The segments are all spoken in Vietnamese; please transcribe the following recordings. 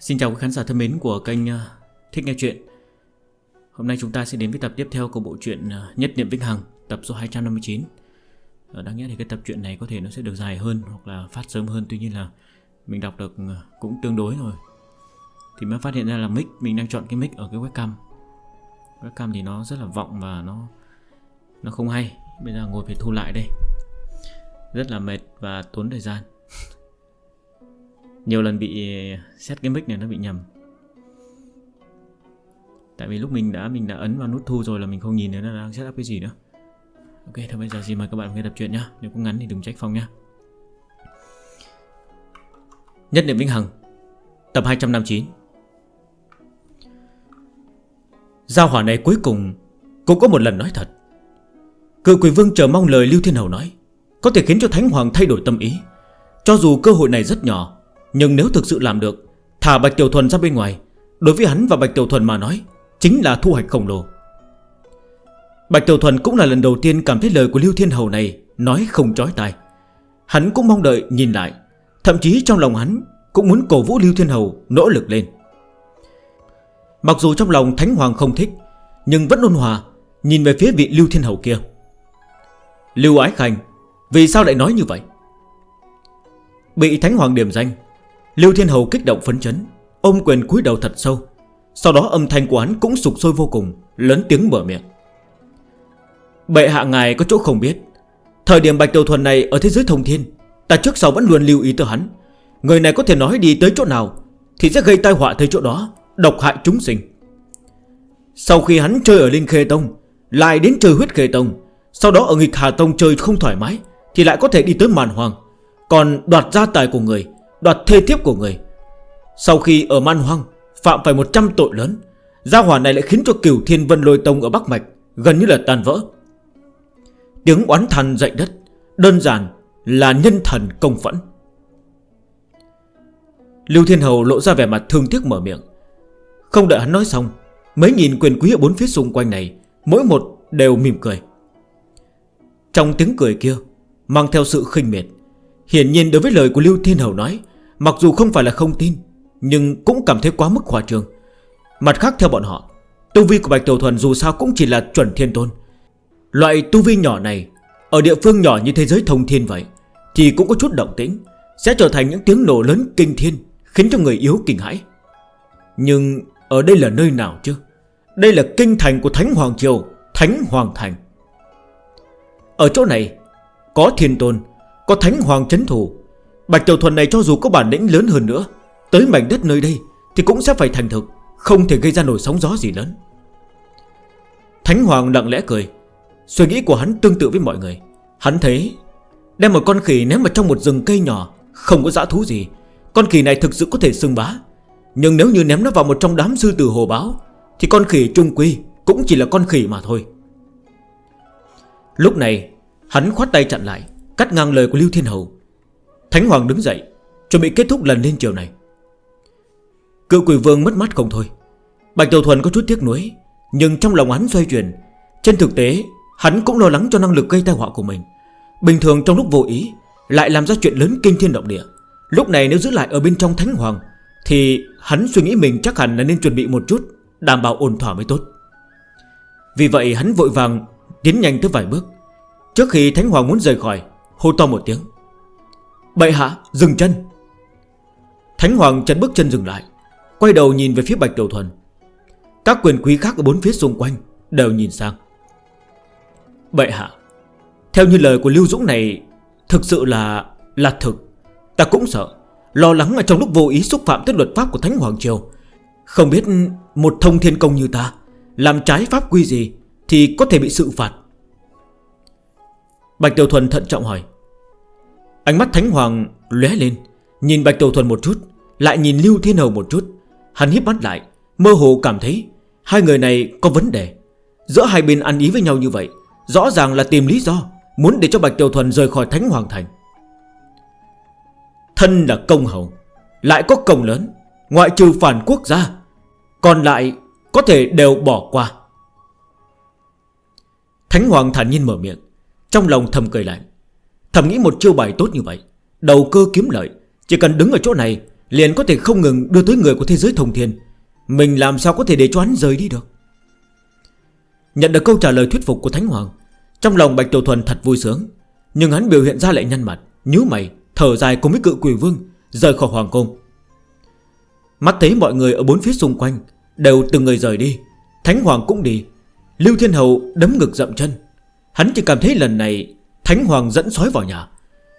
Xin chào quý khán giả thân mến của kênh ờ, Thích Nghe Chuyện. Hôm nay chúng ta sẽ đến với tập tiếp theo của bộ truyện ờ, Nhất Niệm Vĩnh Hằng tập số 259 ờ, Đáng nghĩa thì cái tập truyện này có thể nó sẽ được dài hơn hoặc là phát sớm hơn Tuy nhiên là mình đọc được cũng tương đối rồi. Thì mới phát hiện ra là mic, mình đang chọn cái mic ở cái webcam. Webcam thì nó rất là vọng và nó nó không hay. Bây giờ ngồi phải thu lại đây. Rất là mệt và tốn thời gian. nhiều lần bị xét cái mic này nó bị nhầm. Tại vì lúc mình đã mình đã ấn vào nút thu rồi là mình không nhìn thấy nó đang setup cái gì nữa. Ok, thôi bây giờ xin mời các bạn nghe tập truyện nhá. Nếu có ngắn thì đừng trách phong nhá. Nhất niệm vĩnh hằng, tập 259 giao hỏa này cuối cùng cũng có một lần nói thật. Cự quỷ vương chờ mong lời lưu thiên hầu nói, có thể khiến cho thánh hoàng thay đổi tâm ý. Cho dù cơ hội này rất nhỏ nhưng nếu thực sự làm được, Thả Bạch Tiểu Thuần ra bên ngoài, Đối với hắn và Bạch Tiểu Thuần mà nói, Chính là thu hoạch khổng lồ. Bạch Tiểu Thuần cũng là lần đầu tiên cảm thấy lời của Lưu Thiên Hầu này Nói không trói tai. Hắn cũng mong đợi nhìn lại, Thậm chí trong lòng hắn cũng muốn cổ vũ Lưu Thiên Hầu nỗ lực lên. Mặc dù trong lòng Thánh Hoàng không thích, Nhưng vẫn ôn hòa Nhìn về phía vị Lưu Thiên Hầu kia. Lưu Ái Khanh, Vì sao lại nói như vậy? Bị Thánh Hoàng điểm danh Lưu Thiên Hầu kích động phấn chấn. Ôm quyền cúi đầu thật sâu. Sau đó âm thanh của hắn cũng sụp sôi vô cùng, Lớn tiếng mở miệng. Bệ hạ ngài có chỗ không biết. Thời điểm Bạch đầu Thuần này ở thế giới thông thiên, Ta trước sau vẫn luôn lưu ý tới hắn. Người này có thể nói đi tới chỗ nào, Thì sẽ gây tai họa tới chỗ đó, Độc hại chúng sinh. Sau khi hắn chơi ở Linh Khê Tông, Lại đến chơi huyết Khê Tông, Sau đó ở nghịch Hà Tông chơi không thoải mái, Thì lại có thể đi tới màn hoàng, Còn đoạt ra tài của người. Đoạt thê thiếp của người. Sau khi ở man hoang, Phạm phải 100 tội lớn, Gia hỏa này lại khiến cho cửu thiên vân lôi tông ở Bắc Mạch Gần như là tàn vỡ. Tiếng oán thần dậy đất, Đơn giản là nhân thần công phẫn. Lưu Thiên Hầu lộ ra vẻ mặt thương tiếc mở miệng. Không đợi hắn nói xong, Mấy nghìn quyền quý ở bốn phía xung quanh này, Mỗi một đều mỉm cười. Trong tiếng cười kia, Mang theo sự khinh miệt Hiển nhiên đối với lời của Lưu Thiên Hầu nói, Mặc dù không phải là không tin, Nhưng cũng cảm thấy quá mức khoa trường. Mặt khác, theo bọn họ, Tu vi của Bạch Tiểu Thuần dù sao cũng chỉ là chuẩn thiên tôn. Loại tu vi nhỏ này, Ở địa phương nhỏ như thế giới thông thiên vậy, Thì cũng có chút động tĩnh, Sẽ trở thành những tiếng nổ lớn kinh thiên, Khiến cho người yếu kinh hãi. Nhưng ở đây là nơi nào chứ? Đây là kinh thành của Thánh Hoàng Triều, Thánh Hoàng Thành. Ở chỗ này, Có thiên tôn có thánh hoàng chấn thủ. Bạch Tiểu Thuần này cho dù có bản lĩnh lớn hơn nữa, Tới mảnh đất nơi đây Thì cũng sẽ phải thành thực, Không thể gây ra nổi sóng gió gì lớn. Thánh Hoàng lặng lẽ cười. Suy nghĩ của hắn tương tự với mọi người. Hắn thấy, Đem một con khỉ ném vào trong một rừng cây nhỏ, Không có dã thú gì. Con khỉ này thực sự có thể xưng bá. Nhưng nếu như ném nó vào một trong đám sư tử hồ báo, Thì con khỉ trung quy Cũng chỉ là con khỉ mà thôi. Lúc này, Hắn khoát tay chặn lại. Cắt ngang lời của Lưu Thiên Hầu. Thánh Hoàng đứng dậy, Chuẩn bị kết thúc lần lên chiều này. Cựu quỷ vương mất mắt không thôi. Bạch Tiểu Thuần có chút tiếc nuối, Nhưng trong lòng hắn xoay chuyển. Trên thực tế, hắn cũng lo lắng cho năng lực gây tai họa của mình. Bình thường trong lúc vô ý, Lại làm ra chuyện lớn kinh thiên động địa. Lúc này nếu giữ lại ở bên trong Thánh Hoàng, Thì hắn suy nghĩ mình chắc hẳn là nên chuẩn bị một chút, Đảm bảo ổn thỏa mới tốt. Vì vậy hắn vội vàng Tiến nhanh tới vài bước. Trước khi Thánh Hoàng muốn rời khỏi hô to một tiếng. Bệ hạ, dừng chân. Thánh Hoàng chấn bước chân dừng lại, Quay đầu nhìn về phía Bạch Tiểu Thuần. Các quyền quý khác ở bốn phía xung quanh Đều nhìn sang. Bệ hạ, Theo như lời của Lưu Dũng này, Thực sự là là thực. Ta cũng sợ, Lo lắng ở trong lúc vô ý xúc phạm tới luật pháp của Thánh Hoàng Triều, Không biết một thông thiên công như ta, Làm trái pháp quy gì Thì có thể bị sự phạt. Bạch Tiểu Thuần thận trọng hỏi. Ánh mắt Thánh Hoàng lóe lên, Nhìn Bạch Tiểu Thuần một chút, Lại nhìn Lưu Thiên Hầu một chút. Hắn hiếp mắt lại, Mơ hồ cảm thấy Hai người này có vấn đề. Giữa hai bên ăn ý với nhau như vậy, Rõ ràng là tìm lý do Muốn để cho Bạch Tiểu Thuần rời khỏi Thánh Hoàng Thành. Thân là công hầu, Lại có công lớn, Ngoại trừ phản quốc gia, Còn lại có thể đều bỏ qua. Thánh Hoàng thản nhiên mở miệng. Trong lòng thầm cười lại. Thầm nghĩ một chiêu bài tốt như vậy, Đầu cơ kiếm lợi, Chỉ cần đứng ở chỗ này, Liền có thể không ngừng đưa tới người của thế giới thông thiên. Mình làm sao có thể để cho hắn rời đi được? Nhận được câu trả lời thuyết phục của Thánh Hoàng, Trong lòng Bạch Tiểu Thuần thật vui sướng. Nhưng hắn biểu hiện ra lại nhăn mặt, nhíu mày, Thở dài cùng với cự quỷ vương, Rời khỏi Hoàng Cung. Mắt thấy mọi người ở bốn phía xung quanh, Đều từng người rời đi. Thánh Hoàng cũng đi. Lưu Thiên Hậu đấm ngực dậm chân. Hắn chỉ cảm thấy lần này, Thánh Hoàng dẫn sói vào nhà.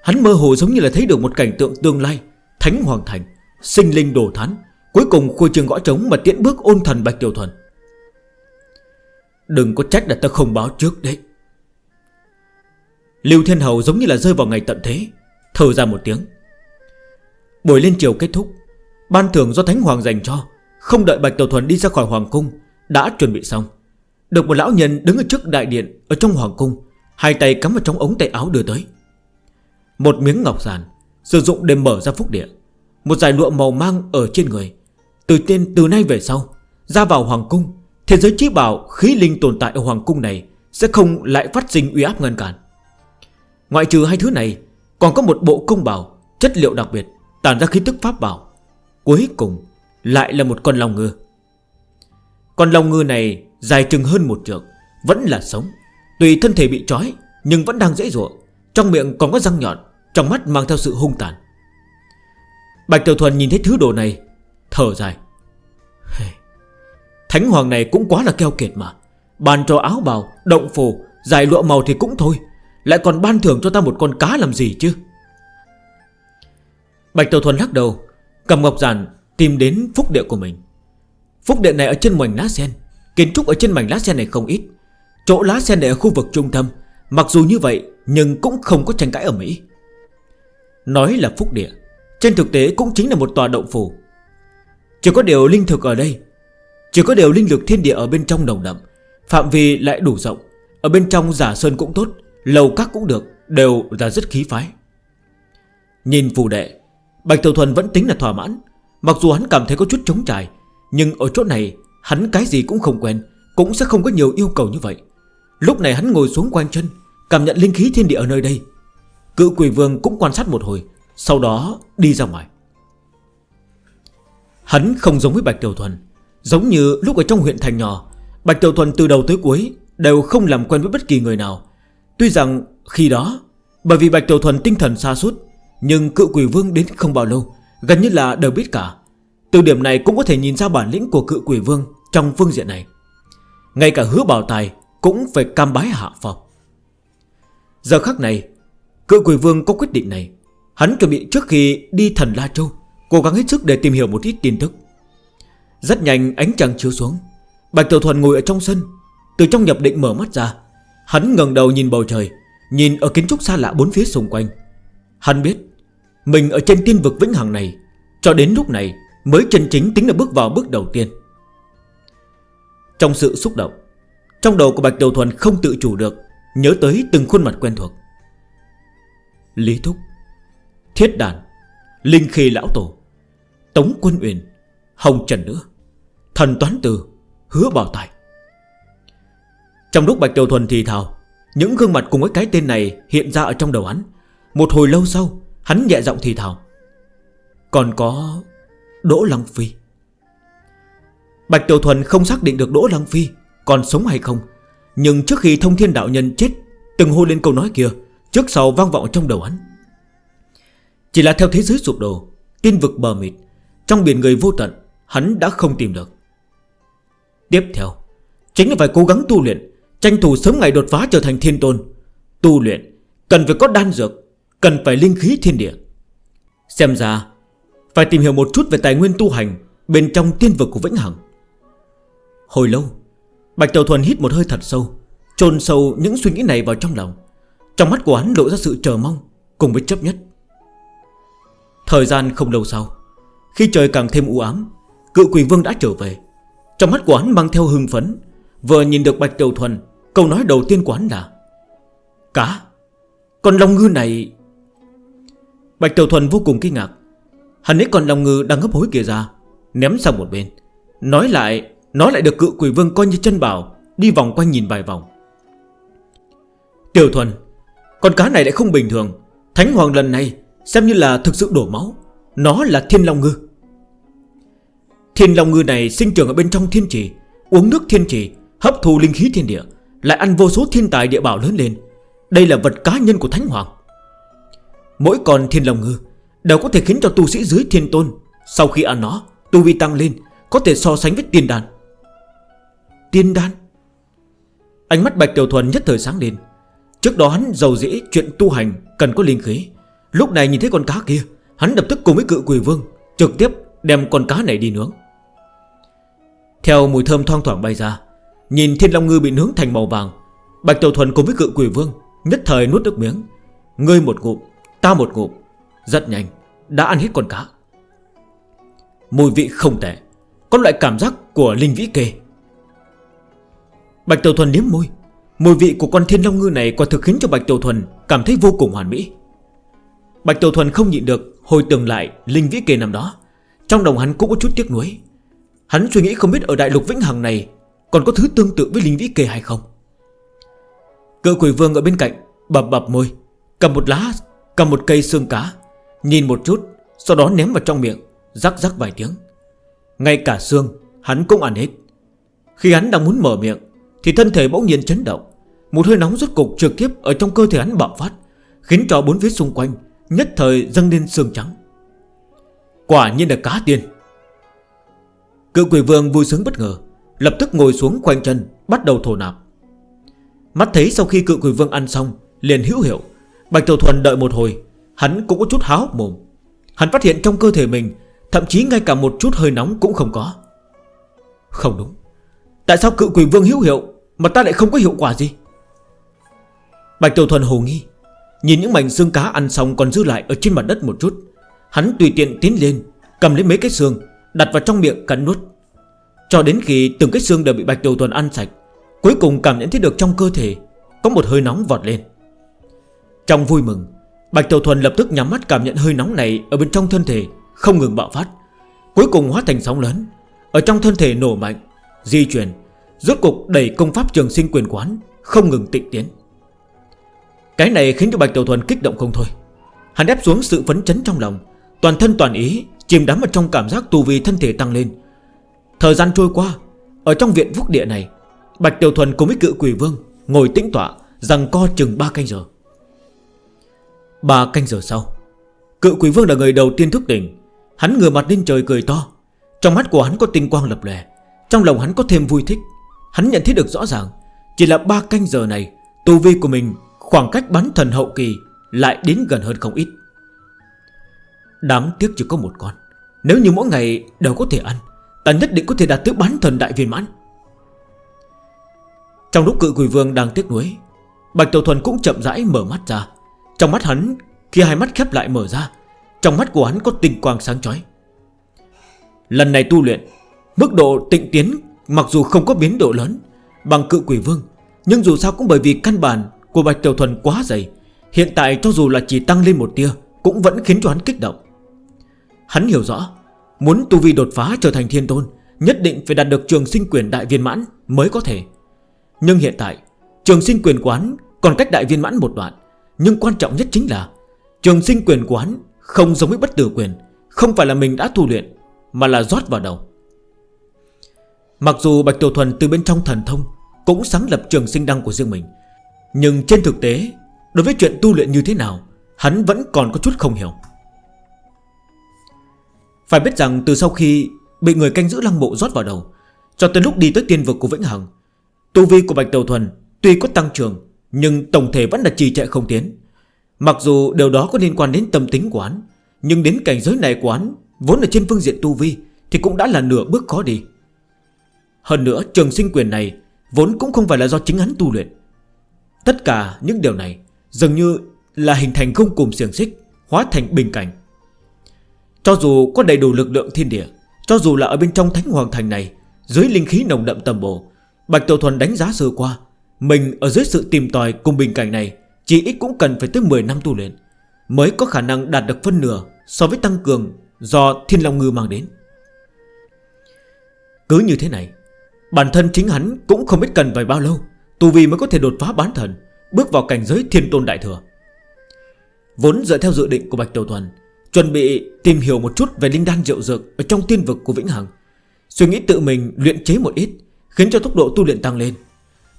Hắn mơ hồ giống như là thấy được một cảnh tượng tương lai. Thánh Hoàng Thành, Sinh linh đồ thán, Cuối cùng khui trường gõ trống mà tiễn bước ôn thần Bạch Tiểu Thuần. Đừng có trách là ta không báo trước đấy. Lưu Thiên Hầu giống như là rơi vào ngày tận thế, Thở ra một tiếng. Buổi lên chiều kết thúc, Ban thưởng do Thánh Hoàng dành cho, Không đợi Bạch Tiểu Thuần đi ra khỏi Hoàng Cung, Đã chuẩn bị xong. Được một lão nhân đứng ở trước đại điện, Ở trong hoàng cung, Hai tay cắm vào trong ống tay áo đưa tới. Một miếng ngọc giàn Sử dụng để mở ra phúc địa. Một giải lụa màu mang ở trên người. Từ tên, từ nay về sau, Ra vào hoàng cung, Thế giới trí bảo, khí linh tồn tại ở hoàng cung này Sẽ không lại phát sinh uy áp ngăn cản. Ngoại trừ hai thứ này, Còn có một bộ cung bảo, Chất liệu đặc biệt, tản ra khí tức pháp bảo. Cuối cùng, lại là một con lòng ngư. Con lòng ngư này Dài chừng hơn một trượng Vẫn là sống. Tùy thân thể bị trói Nhưng vẫn đang dễ dụa. Trong miệng còn có răng nhọn Trong mắt mang theo sự hung tàn. Bạch Tiểu Thuần nhìn thấy thứ đồ này Thở dài. Thánh hoàng này cũng quá là keo kiệt mà. Bàn cho áo bào, động phù Dài lụa màu thì cũng thôi. Lại còn ban thưởng cho ta một con cá làm gì chứ? Bạch Tiểu Thuần lắc đầu Cầm ngọc giản tìm đến phúc địa của mình. Phúc địa này ở trên mảnh lá sen. Kiến trúc ở trên mảnh lá sen này không ít. Chỗ lá sen này ở khu vực trung tâm, Mặc dù như vậy nhưng cũng không có tranh cãi ở Mỹ. Nói là phúc địa, Trên thực tế cũng chính là một tòa động phủ. Chỉ có điều linh thực ở đây, Chỉ có điều linh lực thiên địa ở bên trong nồng đậm, Phạm vi lại đủ rộng. Ở bên trong giả sơn cũng tốt, Lầu các cũng được, Đều là rất khí phái. Nhìn phù đệ, Bạch Tiểu Thuần vẫn tính là thỏa mãn. Mặc dù hắn cảm thấy có chút trống trải, Nhưng ở chỗ này Hắn cái gì cũng không quen, Cũng sẽ không có nhiều yêu cầu như vậy. Lúc này hắn ngồi xuống quanh chân, Cảm nhận linh khí thiên địa ở nơi đây. Cự quỷ vương cũng quan sát một hồi, Sau đó đi ra ngoài. Hắn không giống với Bạch Tiểu Thuần, Giống như lúc ở trong huyện thành nhỏ, Bạch Tiểu Thuần từ đầu tới cuối Đều không làm quen với bất kỳ người nào. Tuy rằng khi đó, Bởi vì Bạch Tiểu Thuần tinh thần xa suốt, Nhưng cự quỷ vương đến không bao lâu, Gần như là đều biết cả. Từ điểm này cũng có thể nhìn ra bản lĩnh của cự quỷ vương Trong phương diện này. Ngay cả hứa bảo tài Cũng phải cam bái hạ phòng Giờ khắc này, Cự quỷ vương có quyết định này. Hắn chuẩn bị trước khi đi thần La Châu, Cố gắng hết sức để tìm hiểu một ít tin tức. Rất nhanh ánh trăng chiếu xuống. Bạch Tiểu Thuần ngồi ở trong sân. Từ trong nhập định mở mắt ra, Hắn ngần đầu nhìn bầu trời, Nhìn ở kiến trúc xa lạ bốn phía xung quanh. Hắn biết, Mình ở trên tiên vực vĩnh hằng này, Cho đến lúc này Mới chân chính tính là bước vào bước đầu tiên. Trong sự xúc động, Trong đầu của Bạch Đầu Thuần không tự chủ được, Nhớ tới từng khuôn mặt quen thuộc. Lý Thúc, Thiết Đàn, Linh Khi Lão Tổ, Tống Quân Uyển, Hồng Trần Nữa Thần Toán Từ, Hứa Bảo Tài. Trong lúc Bạch Đầu Thuần thì thào, Những gương mặt cùng với cái tên này hiện ra ở trong đầu hắn. Một hồi lâu sau, Hắn nhẹ giọng thì thào, Còn có Đỗ Lăng Phi. Bạch Tiểu Thuần không xác định được Đỗ Lăng Phi Còn sống hay không, Nhưng trước khi thông thiên đạo nhân chết, Từng hô lên câu nói kia, Trước sau vang vọng trong đầu hắn. Chỉ là theo thế giới sụp đổ Tin vực bờ mịt, Trong biển người vô tận, Hắn đã không tìm được. Tiếp theo, Chính là phải cố gắng tu luyện, Tranh thủ sớm ngày đột phá trở thành thiên tôn. Tu luyện, Cần phải có đan dược, Cần phải linh khí thiên địa. Xem ra phải tìm hiểu một chút về tài nguyên tu hành Bên trong tiên vực của Vĩnh Hằng. Hồi lâu, Bạch Tiểu Thuần hít một hơi thật sâu, chôn sâu những suy nghĩ này vào trong lòng. Trong mắt của hắn lộ ra sự chờ mong Cùng với chấp nhất. Thời gian không lâu sau, Khi trời càng thêm u ám cựu quỷ vương đã trở về. Trong mắt của hắn mang theo hưng phấn, Vừa nhìn được Bạch Tiểu Thuần, Câu nói đầu tiên của hắn là, Cá, Con Long Ngư này Bạch Tiểu Thuần vô cùng kinh ngạc. Hắn ấy còn lòng ngư đang hấp hối kia ra, Ném sang một bên. Nói lại nói lại được cự quỷ vương coi như chân bảo, Đi vòng quanh nhìn vài vòng. Tiểu thuần, Con cá này lại không bình thường. Thánh hoàng lần này xem như là thực sự đổ máu. Nó là thiên long ngư. Thiên long ngư này sinh trưởng ở bên trong thiên trì, Uống nước thiên trì, Hấp thu linh khí thiên địa, Lại ăn vô số thiên tài địa bảo lớn lên. Đây là vật cá nhân của Thánh Hoàng. Mỗi con thiên long ngư Đều có thể khiến cho tu sĩ dưới thiên tôn Sau khi ăn nó Tu vi tăng lên Có thể so sánh với tiên đan. Tiên đan? Ánh mắt Bạch Tiểu Thuần nhất thời sáng lên. Trước đó hắn giàu dĩ chuyện tu hành Cần có linh khí. Lúc này nhìn thấy con cá kia Hắn lập tức cùng với cự quỷ vương Trực tiếp đem con cá này đi nướng. Theo mùi thơm thoang thoảng bay ra Nhìn thiên long ngư bị nướng thành màu vàng Bạch Tiểu Thuần cùng với cự quỷ vương Nhất thời nuốt nước miếng. Ngươi một ngụm, ta một ngụm. Rất nhanh, Đã ăn hết con cá. Mùi vị không tệ, Có loại cảm giác của linh vĩ kê. Bạch Tiểu Thuần liếm môi. Mùi vị của con thiên long ngư này Quả thực khiến cho Bạch Tiểu Thuần cảm thấy vô cùng hoàn mỹ. Bạch Tiểu Thuần không nhịn được, Hồi tưởng lại linh vĩ kê năm đó. Trong đồng hắn cũng có chút tiếc nuối. Hắn suy nghĩ không biết ở đại lục Vĩnh Hằng này Còn có thứ tương tự với linh vĩ kê hay không. Cựu quỷ vương ở bên cạnh Bập bập môi, Cầm một lá, Cầm một cây xương cá. Nhìn một chút, Sau đó ném vào trong miệng, Rắc rắc vài tiếng. Ngay cả xương, hắn cũng ăn hết. Khi hắn đang muốn mở miệng, Thì thân thể bỗng nhiên chấn động. Một hơi nóng rốt cục trực tiếp ở trong cơ thể hắn bạo phát, Khiến cho bốn phía xung quanh Nhất thời dâng lên xương trắng. Quả nhiên là cá tiên. Cựu quỷ vương vui sướng bất ngờ, Lập tức ngồi xuống quanh chân, Bắt đầu thổ nạp. Mắt thấy sau khi cựu quỷ vương ăn xong, Liền hữu hiệu, Bạch Tiểu Thuần đợi một hồi Hắn cũng có chút háo mồm. Hắn phát hiện trong cơ thể mình, Thậm chí ngay cả một chút hơi nóng cũng không có. Không đúng. Tại sao cự quỷ vương hữu hiệu Mà ta lại không có hiệu quả gì? Bạch Tiểu Thuần hồ nghi. Nhìn những mảnh xương cá ăn xong còn giữ lại Ở trên mặt đất một chút, Hắn tùy tiện tiến lên, Cầm lấy mấy cái xương, Đặt vào trong miệng cắn nuốt. Cho đến khi từng cái xương đều bị Bạch Tiểu Thuần ăn sạch, Cuối cùng cảm nhận thấy được trong cơ thể Có một hơi nóng vọt lên. Trong vui mừng Bạch Tiểu Thuần lập tức nhắm mắt cảm nhận hơi nóng này Ở bên trong thân thể, không ngừng bạo phát, Cuối cùng hóa thành sóng lớn. Ở trong thân thể nổ mạnh, Di chuyển, Rốt cục đẩy công pháp trường sinh quyền quán, Không ngừng tịnh tiến. Cái này khiến cho Bạch Tiểu Thuần kích động không thôi. Hắn ép xuống sự phấn chấn trong lòng, Toàn thân toàn ý, Chìm đắm ở trong cảm giác tu vi thân thể tăng lên. Thời gian trôi qua, Ở trong viện phúc địa này, Bạch Tiểu Thuần cùng với cự quỷ vương Ngồi tĩnh tọa, Rằng co chừng 3 canh giờ. Ba canh giờ sau cựu quỷ vương là người đầu tiên thức tỉnh. Hắn ngửa mặt lên trời cười to. Trong mắt của hắn có tinh quang lập lè Trong lòng hắn có thêm vui thích. Hắn nhận thấy được rõ ràng, Chỉ là ba canh giờ này, Tu vi của mình khoảng cách bắn thần hậu kỳ Lại đến gần hơn không ít. Đáng tiếc chỉ có một con. Nếu như mỗi ngày đều có thể ăn, Ta nhất định có thể đạt tới bán thần đại viên mãn. Trong lúc cự quỷ vương đang tiếc nuối, Bạch Tiểu Thuần cũng chậm rãi mở mắt ra. Trong mắt hắn, Khi hai mắt khép lại mở ra, Trong mắt của hắn có tình quang sáng chói. Lần này tu luyện, Mức độ tịnh tiến Mặc dù không có biến độ lớn Bằng cự quỷ vương, Nhưng dù sao cũng bởi vì căn bản Của Bạch Tiểu Thuần quá dày, Hiện tại cho dù là chỉ tăng lên một tia Cũng vẫn khiến cho hắn kích động. Hắn hiểu rõ, Muốn tu vi đột phá trở thành thiên tôn, Nhất định phải đạt được trường sinh quyền đại viên mãn Mới có thể. Nhưng hiện tại, Trường sinh quyền quán còn cách đại viên mãn một đoạn. Nhưng quan trọng nhất chính là, Trường sinh quyền của hắn không giống với bất tử quyền, Không phải là mình đã tu luyện, Mà là rót vào đầu. Mặc dù Bạch Tiểu Thuần từ bên trong thần thông Cũng sáng lập trường sinh đăng của riêng mình, Nhưng trên thực tế, Đối với chuyện tu luyện như thế nào, Hắn vẫn còn có chút không hiểu. Phải biết rằng từ sau khi Bị người canh giữ lăng mộ rót vào đầu, Cho tới lúc đi tới tiên vực của Vĩnh Hằng, Tu vi của Bạch Tiểu Thuần Tuy có tăng trưởng nhưng tổng thể vẫn là trì trệ không tiến. Mặc dù điều đó có liên quan đến tâm tính của hắn, Nhưng đến cảnh giới này của hắn, Vốn ở trên phương diện tu vi, Thì cũng đã là nửa bước khó đi. Hơn nữa, trường sinh quyền này Vốn cũng không phải là do chính hắn tu luyện. Tất cả những điều này Dường như là hình thành không cùng xiềng xích, Hóa thành bình cảnh. Cho dù có đầy đủ lực lượng thiên địa, Cho dù là ở bên trong thánh hoàng thành này, Dưới linh khí nồng đậm tầm bồ Bạch Tiểu Thuần đánh giá sơ qua mình ở dưới sự tìm tòi cùng bình cảnh này, Chỉ ít cũng cần phải tới 10 năm tu luyện, Mới có khả năng đạt được phân nửa So với tăng cường do Thiên Long Ngư mang đến. Cứ như thế này, Bản thân chính hắn cũng không biết cần vài bao lâu Tu Vi mới có thể đột phá bán thần, Bước vào cảnh giới thiên tôn đại thừa. Vốn dựa theo dự định của Bạch tiểu Thuần Chuẩn bị tìm hiểu một chút về linh đan rượu dược Ở trong tiên vực của Vĩnh Hằng, Suy nghĩ tự mình luyện chế một ít, Khiến cho tốc độ tu luyện tăng lên.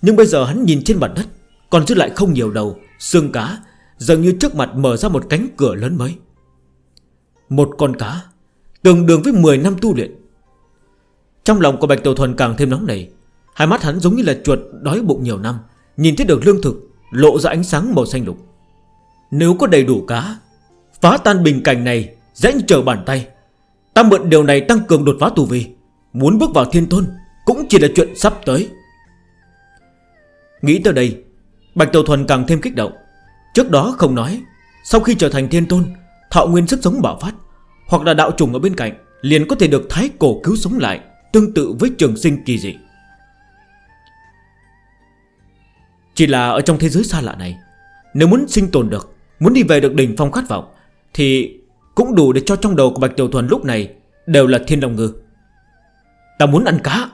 Nhưng bây giờ hắn nhìn trên mặt đất, Còn giữ lại không nhiều đầu, Xương cá, Dường như trước mặt mở ra một cánh cửa lớn mới. Một con cá, Tương đương với 10 năm tu luyện. Trong lòng của Bạch Tiểu Thuần càng thêm nóng nảy, Hai mắt hắn giống như là chuột đói bụng nhiều năm, Nhìn thấy được lương thực, Lộ ra ánh sáng màu xanh lục. Nếu có đầy đủ cá, Phá tan bình cảnh này dễ như trở bàn tay. Ta mượn điều này tăng cường đột phá tù vi, Muốn bước vào thiên thôn Cũng chỉ là chuyện sắp tới. Nghĩ tới đây, Bạch Tiểu Thuần càng thêm kích động. Trước đó không nói, Sau khi trở thành thiên tôn, Thọ nguyên sức sống bảo phát, Hoặc là đạo trùng ở bên cạnh, Liền có thể được thái cổ cứu sống lại, Tương tự với trường sinh kỳ dị. Chỉ là ở trong thế giới xa lạ này, Nếu muốn sinh tồn được, Muốn đi về được đỉnh phong khát vọng, Thì cũng đủ để cho trong đầu của Bạch Tiểu Thuần lúc này Đều là thiên đồng ngư. Ta muốn ăn cá.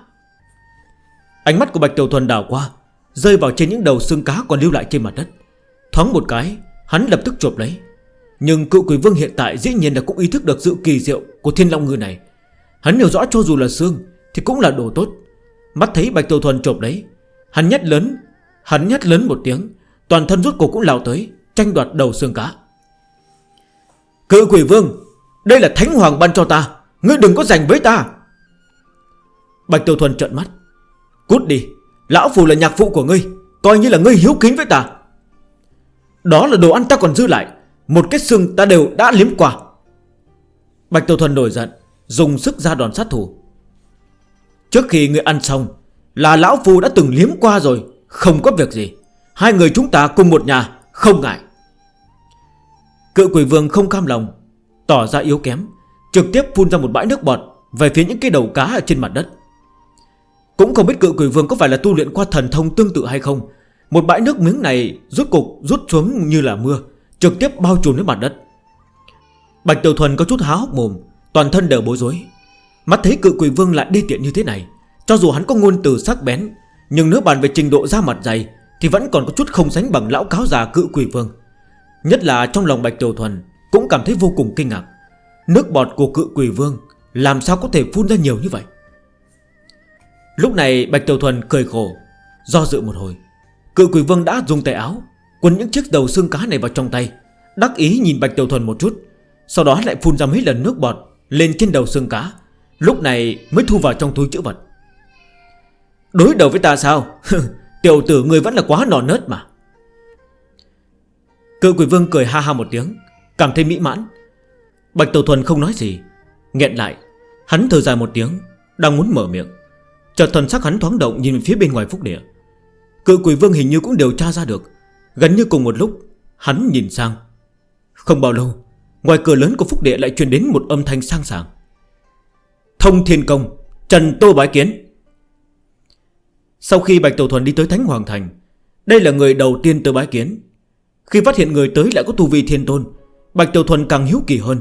Ánh mắt của Bạch Tiểu Thuần đảo qua Rơi vào trên những đầu xương cá còn lưu lại trên mặt đất. Thoáng một cái, Hắn lập tức chộp lấy. Nhưng cựu quỷ vương hiện tại dĩ nhiên là cũng ý thức được sự kỳ diệu Của thiên long ngư này. Hắn hiểu rõ cho dù là xương Thì cũng là đồ tốt. Mắt thấy bạch tiêu thuần chộp lấy, Hắn nhét lớn, Hắn nhét lớn một tiếng, Toàn thân rút cổ cũng lao tới, Tranh đoạt đầu xương cá. Cựu quỷ vương, Đây là thánh hoàng ban cho ta, Ngươi đừng có giành với ta. Bạch Tiêu Thuần trợn mắt. Cút đi. Lão Phù là nhạc phụ của ngươi, Coi như là ngươi hiếu kính với ta. Đó là đồ ăn ta còn dư lại, Một cái xương ta đều đã liếm qua. Bạch Tiểu Thuần nổi giận, Dùng sức ra đòn sát thủ. Trước khi ngươi ăn xong, Là Lão Phù đã từng liếm qua rồi, Không có việc gì. Hai người chúng ta cùng một nhà, Không ngại. Cự quỷ vương không cam lòng, Tỏ ra yếu kém, Trực tiếp phun ra một bãi nước bọt Về phía những cái đầu cá ở trên mặt đất. Cũng không biết cự quỷ vương có phải là tu luyện qua thần thông tương tự hay không. Một bãi nước miếng này rút cục, rút xuống như là mưa, Trực tiếp bao trùm đến mặt đất. Bạch Tiểu Thuần có chút há hốc mồm, Toàn thân đều bối rối. Mắt thấy cự quỷ vương lại đi tiện như thế này, Cho dù hắn có ngôn từ sắc bén, Nhưng nếu bàn về trình độ da mặt dày, Thì vẫn còn có chút không sánh bằng lão cáo già cự quỷ vương. Nhất là trong lòng Bạch Tiểu Thuần, Cũng cảm thấy vô cùng kinh ngạc. Nước bọt của cự quỷ vương, Làm sao có thể phun ra nhiều như vậy? Lúc này Bạch Tiểu Thuần cười khổ, Do dự một hồi. Cự quỷ vương đã dùng tay áo, Quấn những chiếc đầu xương cá này vào trong tay, Đắc ý nhìn Bạch Tiểu Thuần một chút, Sau đó lại phun ra mấy lần nước bọt Lên trên đầu xương cá, Lúc này mới thu vào trong túi chữ vật. Đối đầu với ta sao? Tiểu tử người vẫn là quá nò nớt mà. Cự quỷ vương cười ha ha một tiếng, Cảm thấy mỹ mãn. Bạch Tiểu Thuần không nói gì, Nghẹn lại, Hắn thở dài một tiếng, Đang muốn mở miệng. Chợt thần sắc hắn thoáng động nhìn phía bên ngoài phúc địa. Cự quỷ vương hình như cũng điều tra ra được. Gần như cùng một lúc, Hắn nhìn sang. Không bao lâu, Ngoài cửa lớn của phúc địa lại truyền đến một âm thanh sang sảng. Thông thiên công, Trần Tô Bái Kiến. Sau khi Bạch Tổ Thuần đi tới Thánh Hoàng Thành, Đây là người đầu tiên tới Bái Kiến. Khi phát hiện người tới lại có tu vi thiên tôn, Bạch Tổ Thuần càng hiếu kỳ hơn.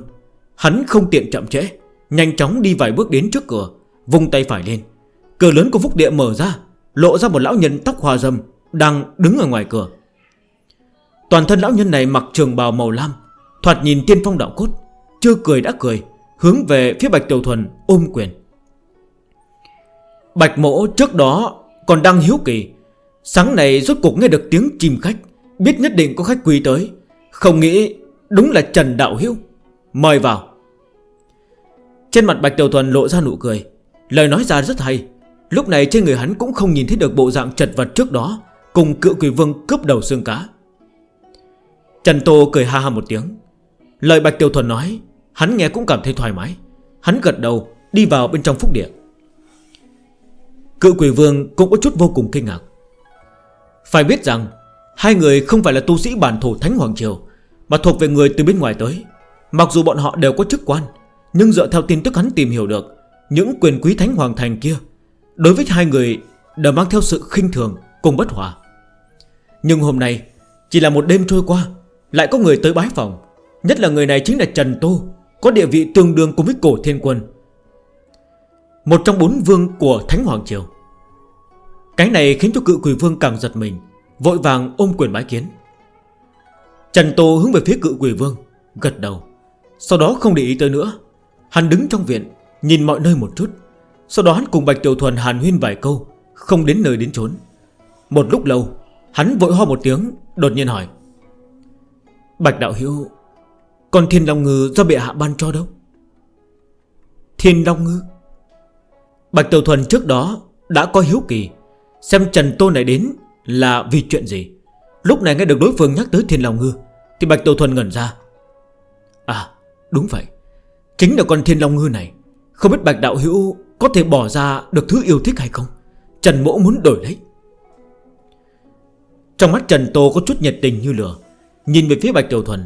Hắn không tiện chậm trễ, Nhanh chóng đi vài bước đến trước cửa Vùng tay phải lên. Cửa lớn của phúc địa mở ra, Lộ ra một lão nhân tóc hòa dâm Đang đứng ở ngoài cửa. Toàn thân lão nhân này mặc trường bào màu lam, Thoạt nhìn tiên phong đạo cốt, Chưa cười đã cười, Hướng về phía Bạch Tiểu Thuần ôm quyền. Bạch mỗ trước đó còn đang hiếu kỳ, Sáng này rốt cuộc nghe được tiếng chìm khách, Biết nhất định có khách quý tới, Không nghĩ đúng là Trần Đạo Hiếu. Mời vào. Trên mặt Bạch Tiểu Thuần lộ ra nụ cười, Lời nói ra rất hay. Lúc này trên người hắn cũng không nhìn thấy được bộ dạng chật vật trước đó, Cùng cựu quỷ vương cướp đầu xương cá. Trần Tô cười ha ha một tiếng. Lời Bạch Tiểu Thuần nói, Hắn nghe cũng cảm thấy thoải mái. Hắn gật đầu, đi vào bên trong phúc địa. Cựu quỷ vương cũng có chút vô cùng kinh ngạc. Phải biết rằng, Hai người không phải là tu sĩ bản thổ Thánh Hoàng Triều, Mà thuộc về người từ bên ngoài tới. Mặc dù bọn họ đều có chức quan, Nhưng dựa theo tin tức hắn tìm hiểu được, Những quyền quý Thánh Hoàng Thành kia Đối với hai người Đều mang theo sự khinh thường cùng bất hòa. Nhưng hôm nay, Chỉ là một đêm trôi qua, Lại có người tới bái phòng. Nhất là người này chính là Trần Tô, Có địa vị tương đương cùng với cổ thiên quân. Một trong bốn vương của Thánh Hoàng Triều. Cái này khiến cho cự quỷ vương càng giật mình, Vội vàng ôm quyền bái kiến. Trần Tô hướng về phía cự quỷ vương, Gật đầu. Sau đó không để ý tới nữa, Hắn đứng trong viện, Nhìn mọi nơi một chút. Sau đó hắn cùng Bạch Tiểu Thuần hàn huyên vài câu, Không đến nơi đến trốn Một lúc lâu, Hắn vội ho một tiếng, Đột nhiên hỏi, Bạch Đạo Hiếu Còn Thiên Long Ngư do bệ hạ ban cho đâu? Thiên Long Ngư? Bạch Tiểu Thuần trước đó Đã có hiếu kỳ, Xem Trần Tô này đến là vì chuyện gì. Lúc này nghe được đối phương nhắc tới Thiên Long Ngư, Thì Bạch Tiểu Thuần ngẩn ra. À đúng vậy. Chính là con Thiên Long Ngư này. Không biết Bạch Đạo Hữu có thể bỏ ra được thứ yêu thích hay không? Trần Mỗ muốn đổi lấy. Trong mắt Trần Tô có chút nhiệt tình như lửa. Nhìn về phía Bạch Tiểu Thuần,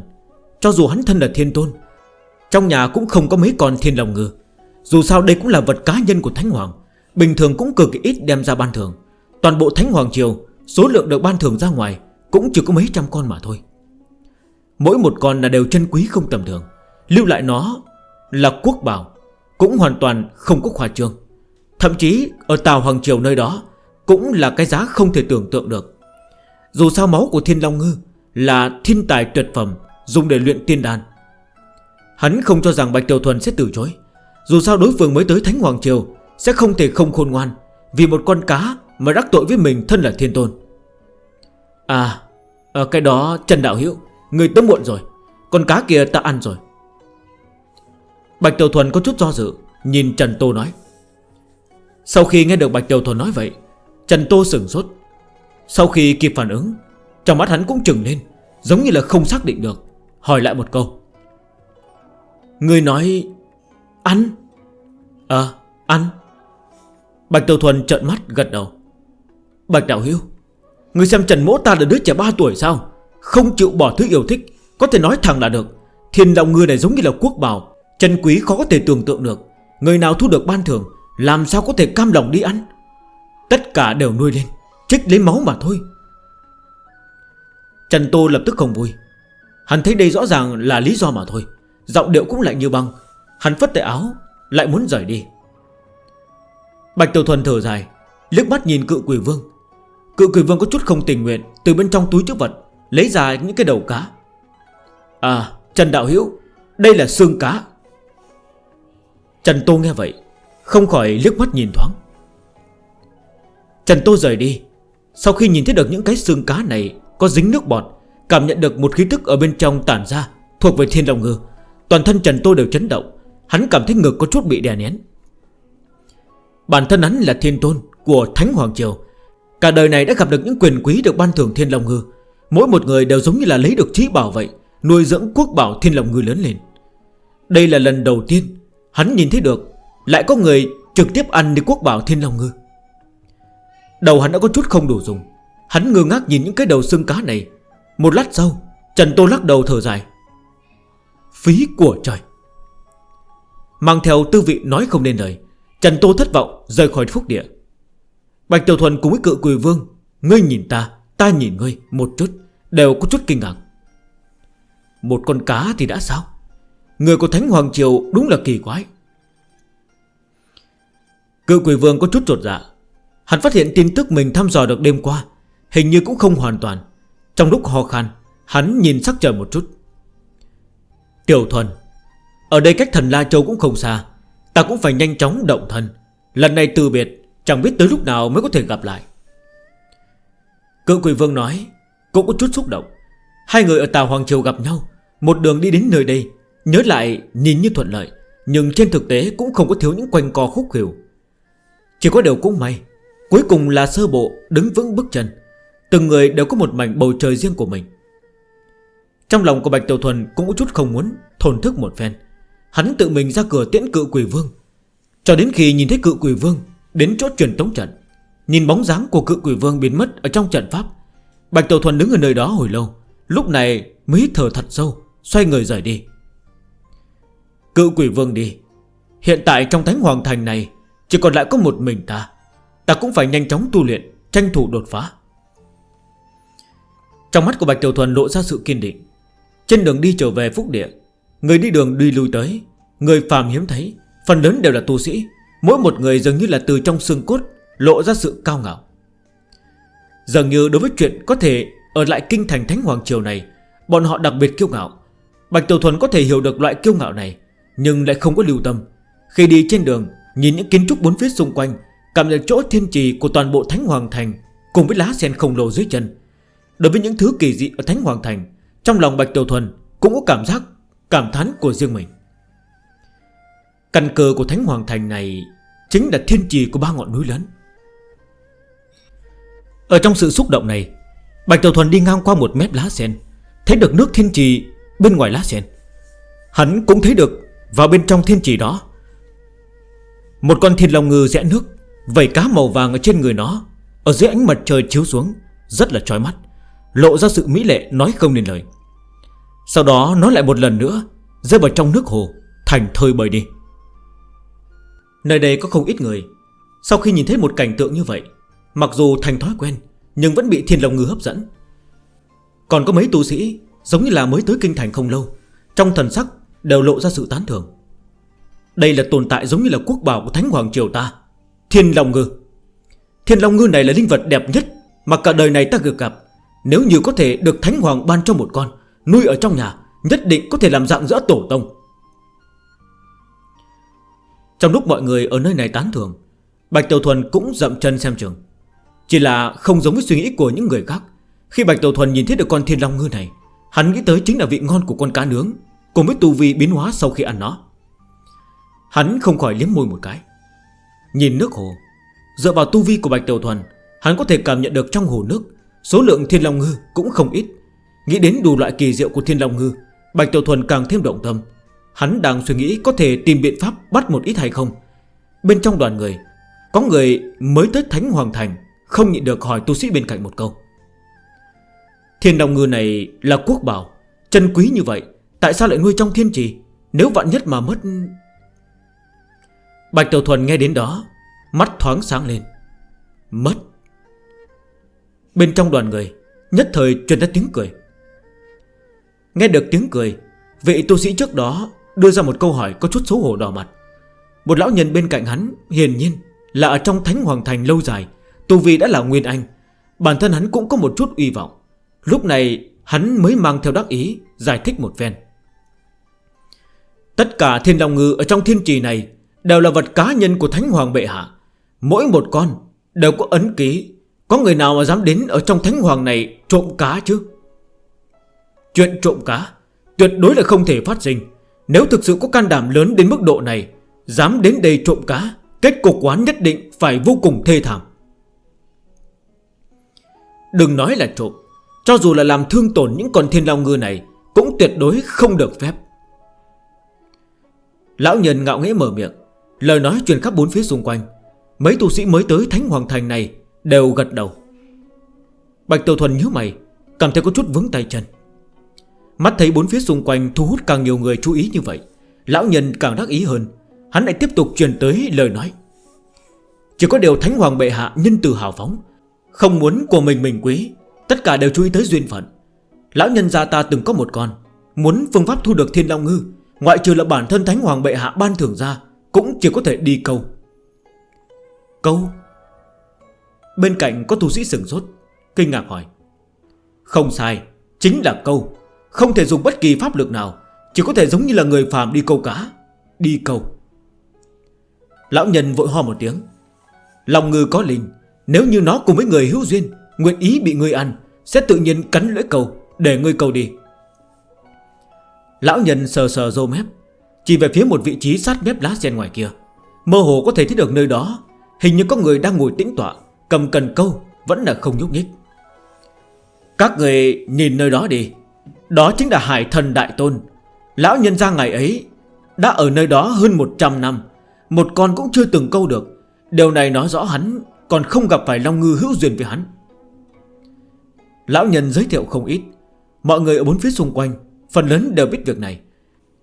Cho dù hắn thân là thiên tôn, Trong nhà cũng không có mấy con thiên lòng ngư. Dù sao đây cũng là vật cá nhân của Thánh Hoàng, Bình thường cũng cực ít đem ra ban thưởng. Toàn bộ Thánh Hoàng Triều, Số lượng được ban thưởng ra ngoài Cũng chỉ có mấy trăm con mà thôi. Mỗi một con là đều chân quý không tầm thường. Lưu lại nó là quốc bảo cũng hoàn toàn không có khoa trương. Thậm chí ở Tàu Hoàng Triều nơi đó Cũng là cái giá không thể tưởng tượng được. Dù sao máu của Thiên Long Ngư Là thiên tài tuyệt phẩm Dùng để luyện tiên đàn Hắn không cho rằng Bạch Tiểu Thuần sẽ từ chối. Dù sao đối phương mới tới Thánh Hoàng Triều Sẽ không thể không khôn ngoan Vì một con cá mà đắc tội với mình thân là thiên tôn. À, à Cái đó Trần Đạo Hiễu Người tới muộn rồi. Con cá kia ta ăn rồi. Bạch Tiểu Thuần có chút do dự Nhìn Trần Tô nói. Sau khi nghe được Bạch Tiểu Thuần nói vậy Trần Tô sửng sốt. Sau khi kịp phản ứng Trong mắt hắn cũng trừng lên Giống như là không xác định được Hỏi lại một câu. Người nói Ăn? Ờ à, ăn. Bạch Tiểu Thuần trợn mắt gật đầu. Bạch Đạo Hiếu Người xem Trần Mỗ ta là đứa trẻ 3 tuổi sao? Không chịu bỏ thứ yêu thích Có thể nói thẳng là được. Thiền lòng người này giống như là quốc bào Chân quý khó có thể tưởng tượng được. Người nào thu được ban thưởng, Làm sao có thể cam lòng đi ăn? Tất cả đều nuôi lên, Trích lấy máu mà thôi. Trần Tô lập tức không vui. Hắn thấy đây rõ ràng là lý do mà thôi. Giọng điệu cũng lại như băng. Hắn phất tay áo, Lại muốn rời đi. Bạch Tiểu Thuần thở dài Lước mắt nhìn cự quỷ vương. Cự quỷ vương có chút không tình nguyện, Từ bên trong túi trước vật, Lấy ra những cái đầu cá. À Trần Đạo Hiễu Đây là xương cá. Trần Tô nghe vậy, Không khỏi liếc mắt nhìn thoáng. Trần Tô rời đi. Sau khi nhìn thấy được những cái xương cá này Có dính nước bọt, Cảm nhận được một khí tức ở bên trong tản ra, Thuộc về thiên lòng ngư. Toàn thân Trần Tô đều chấn động. Hắn cảm thấy ngực có chút bị đè nén. Bản thân hắn là thiên tôn của Thánh Hoàng Triều. Cả đời này đã gặp được những quyền quý được ban thưởng thiên lòng ngư. Mỗi một người đều giống như là lấy được trí bảo vậy, Nuôi dưỡng quốc bảo thiên lòng ngư lớn lên. Đây là lần đầu tiên Hắn nhìn thấy được Lại có người trực tiếp ăn đi quốc bảo thiên long ngư. Đầu hắn đã có chút không đủ dùng. Hắn ngơ ngác nhìn những cái đầu xương cá này. Một lát sau Trần Tô lắc đầu thở dài. Phí của trời. Mang theo tư vị nói không nên lời Trần Tô thất vọng rời khỏi phúc địa. Bạch Tiểu Thuần cùng với cự quỳ vương Ngươi nhìn ta, ta nhìn ngươi Một chút, đều có chút kinh ngạc. Một con cá thì đã sao? Người của Thánh Hoàng Triều đúng là kỳ quái. Cựu quỷ vương có chút rột dạ. Hắn phát hiện tin tức mình thăm dò được đêm qua, Hình như cũng không hoàn toàn. Trong lúc ho khăn Hắn nhìn sắc trời một chút. Tiểu thuần, Ở đây cách thần La Châu cũng không xa. Ta cũng phải nhanh chóng động thân. Lần này từ biệt, Chẳng biết tới lúc nào mới có thể gặp lại. Cựu quỷ vương nói, Cũng có chút xúc động. Hai người ở Tàu Hoàng Triều gặp nhau, Một đường đi đến nơi đây. Nhớ lại, nhìn như thuận lợi, Nhưng trên thực tế cũng không có thiếu những quanh co khúc hiểu Chỉ có điều cũng may, Cuối cùng là sơ bộ đứng vững bước chân. Từng người đều có một mảnh bầu trời riêng của mình. Trong lòng của Bạch Tiểu Thuần cũng có chút không muốn Thổn thức một phen. Hắn tự mình ra cửa tiễn cự quỷ vương. Cho đến khi nhìn thấy cự quỷ vương Đến chốt truyền tống trận, Nhìn bóng dáng của cự quỷ vương biến mất ở trong trận pháp, Bạch Tiểu Thuần đứng ở nơi đó hồi lâu, Lúc này mới thở thật sâu, Xoay người rời đi. Cựu quỷ vương đi. Hiện tại trong thánh hoàng thành này, Chỉ còn lại có một mình ta. Ta cũng phải nhanh chóng tu luyện, Tranh thủ đột phá. Trong mắt của Bạch Tiểu Thuần lộ ra sự kiên định. Trên đường đi trở về phúc địa, Người đi đường đi lui tới, Người phàm hiếm thấy, Phần lớn đều là tu sĩ. Mỗi một người dường như là từ trong xương cốt Lộ ra sự cao ngạo. Dường như đối với chuyện có thể Ở lại kinh thành Thánh Hoàng Triều này, Bọn họ đặc biệt kiêu ngạo. Bạch Tiểu Thuần có thể hiểu được loại kiêu ngạo này. Nhưng lại không có lưu tâm. Khi đi trên đường, Nhìn những kiến trúc bốn phía xung quanh, Cảm nhận chỗ thiên trì của toàn bộ Thánh Hoàng Thành Cùng với lá sen khổng lồ dưới chân. Đối với những thứ kỳ dị ở Thánh Hoàng Thành, Trong lòng Bạch Tiểu Thuần Cũng có cảm giác, cảm thán của riêng mình. Căn cơ của Thánh Hoàng Thành này Chính là thiên trì của ba ngọn núi lớn. Ở trong sự xúc động này, Bạch Tiểu Thuần đi ngang qua một mép lá sen, Thấy được nước thiên trì bên ngoài lá sen. Hắn cũng thấy được vào bên trong thiên trì đó, Một con thiên lòng ngư rẽ nước Vẩy cá màu vàng ở trên người nó, Ở dưới ánh mặt trời chiếu xuống, Rất là trói mắt, Lộ ra sự mỹ lệ nói không nên lời. Sau đó nó lại một lần nữa Rơi vào trong nước hồ, Thành thơi bời đi. Nơi đây có không ít người. Sau khi nhìn thấy một cảnh tượng như vậy, Mặc dù thành thói quen, Nhưng vẫn bị thiên lòng ngư hấp dẫn. Còn có mấy tu sĩ Giống như là mới tới kinh thành không lâu, Trong thần sắc Đều lộ ra sự tán thưởng. Đây là tồn tại giống như là quốc bảo của Thánh Hoàng Triều ta, Thiên Long Ngư. Thiên Long Ngư này là linh vật đẹp nhất Mà cả đời này ta được gặp. Nếu như có thể được Thánh Hoàng ban cho một con, Nuôi ở trong nhà, Nhất định có thể làm dạng giữa tổ tông. Trong lúc mọi người ở nơi này tán thưởng, Bạch Tiểu Thuần cũng dậm chân xem trường. Chỉ là không giống với suy nghĩ của những người khác. Khi Bạch Tiểu Thuần nhìn thấy được con thiên long ngư này, Hắn nghĩ tới chính là vị ngon của con cá nướng. Cùng với tu vi biến hóa sau khi ăn nó, Hắn không khỏi liếm môi một cái. Nhìn nước hồ, Dựa vào tu vi của Bạch Tiểu Thuần, Hắn có thể cảm nhận được trong hồ nước, Số lượng thiên long ngư cũng không ít. Nghĩ đến đủ loại kỳ diệu của thiên long ngư, Bạch Tiểu Thuần càng thêm động tâm. Hắn đang suy nghĩ có thể tìm biện pháp bắt một ít hay không. Bên trong đoàn người, Có người mới tới Thánh Hoàng Thành, Không nhịn được hỏi tu sĩ bên cạnh một câu. Thiên long Ngư này là quốc bảo, Chân quý như vậy Tại sao lại nuôi trong thiên trì? Nếu vạn nhất mà mất Bạch Tiểu Thuần nghe đến đó, Mắt thoáng sáng lên. Mất. Bên trong đoàn người, Nhất thời truyền ra tiếng cười. Nghe được tiếng cười, Vị tu sĩ trước đó đưa ra một câu hỏi có chút xấu hổ đỏ mặt. Một lão nhân bên cạnh hắn Hiền nhiên là ở trong thánh hoàng thành lâu dài, Tu vi đã là nguyên anh. Bản thân hắn cũng có một chút uy vọng. Lúc này, hắn mới mang theo đắc ý Giải thích một ven Tất cả thiên long ngư ở trong thiên trì này Đều là vật cá nhân của Thánh Hoàng Bệ Hạ. Mỗi một con Đều có ấn ký. Có người nào mà dám đến ở trong Thánh Hoàng này trộm cá chứ? Chuyện trộm cá Tuyệt đối là không thể phát sinh. Nếu thực sự có can đảm lớn đến mức độ này, Dám đến đây trộm cá, Kết cục quán nhất định phải vô cùng thê thảm. Đừng nói là trộm. Cho dù là làm thương tổn những con thiên long ngư này, Cũng tuyệt đối không được phép. Lão nhân ngạo nghẽ mở miệng. Lời nói truyền khắp bốn phía xung quanh. Mấy tu sĩ mới tới Thánh Hoàng Thành này Đều gật đầu. Bạch Tiểu Thuần nhớ mày, Cảm thấy có chút vững tay chân. Mắt thấy bốn phía xung quanh thu hút càng nhiều người chú ý như vậy, Lão nhân càng đắc ý hơn. Hắn lại tiếp tục truyền tới lời nói. Chỉ có điều Thánh Hoàng Bệ Hạ nhân từ hào phóng, Không muốn của mình mình quý, Tất cả đều chú ý tới duyên phận. Lão nhân gia ta từng có một con, Muốn phương pháp thu được thiên long ngư Ngoại trừ là bản thân Thánh Hoàng Bệ Hạ ban thưởng ra Cũng chỉ có thể đi câu. Câu? Bên cạnh có tu sĩ sừng sốt Kinh ngạc hỏi. Không sai, chính là câu. Không thể dùng bất kỳ pháp lực nào Chỉ có thể giống như là người phàm đi câu cá Đi câu. Lão nhân vội ho một tiếng. Lòng ngư có linh Nếu như nó cùng với người hữu duyên Nguyện ý bị người ăn Sẽ tự nhiên cắn lưỡi cầu Để người cầu đi. Lão nhân sờ sờ dâu mép, Chỉ về phía một vị trí sát mép lá sen ngoài kia. Mơ hồ có thể thấy được nơi đó, Hình như có người đang ngồi tĩnh tọa, Cầm cần câu, vẫn là không nhúc nhích. Các người nhìn nơi đó đi, Đó chính là hải thần đại tôn. Lão nhân ra ngày ấy Đã ở nơi đó hơn 100 năm, Một con cũng chưa từng câu được. Điều này nói rõ hắn Còn không gặp phải Long Ngư hữu duyên với hắn. Lão nhân giới thiệu không ít, Mọi người ở bốn phía xung quanh. Phần lớn đều biết việc này.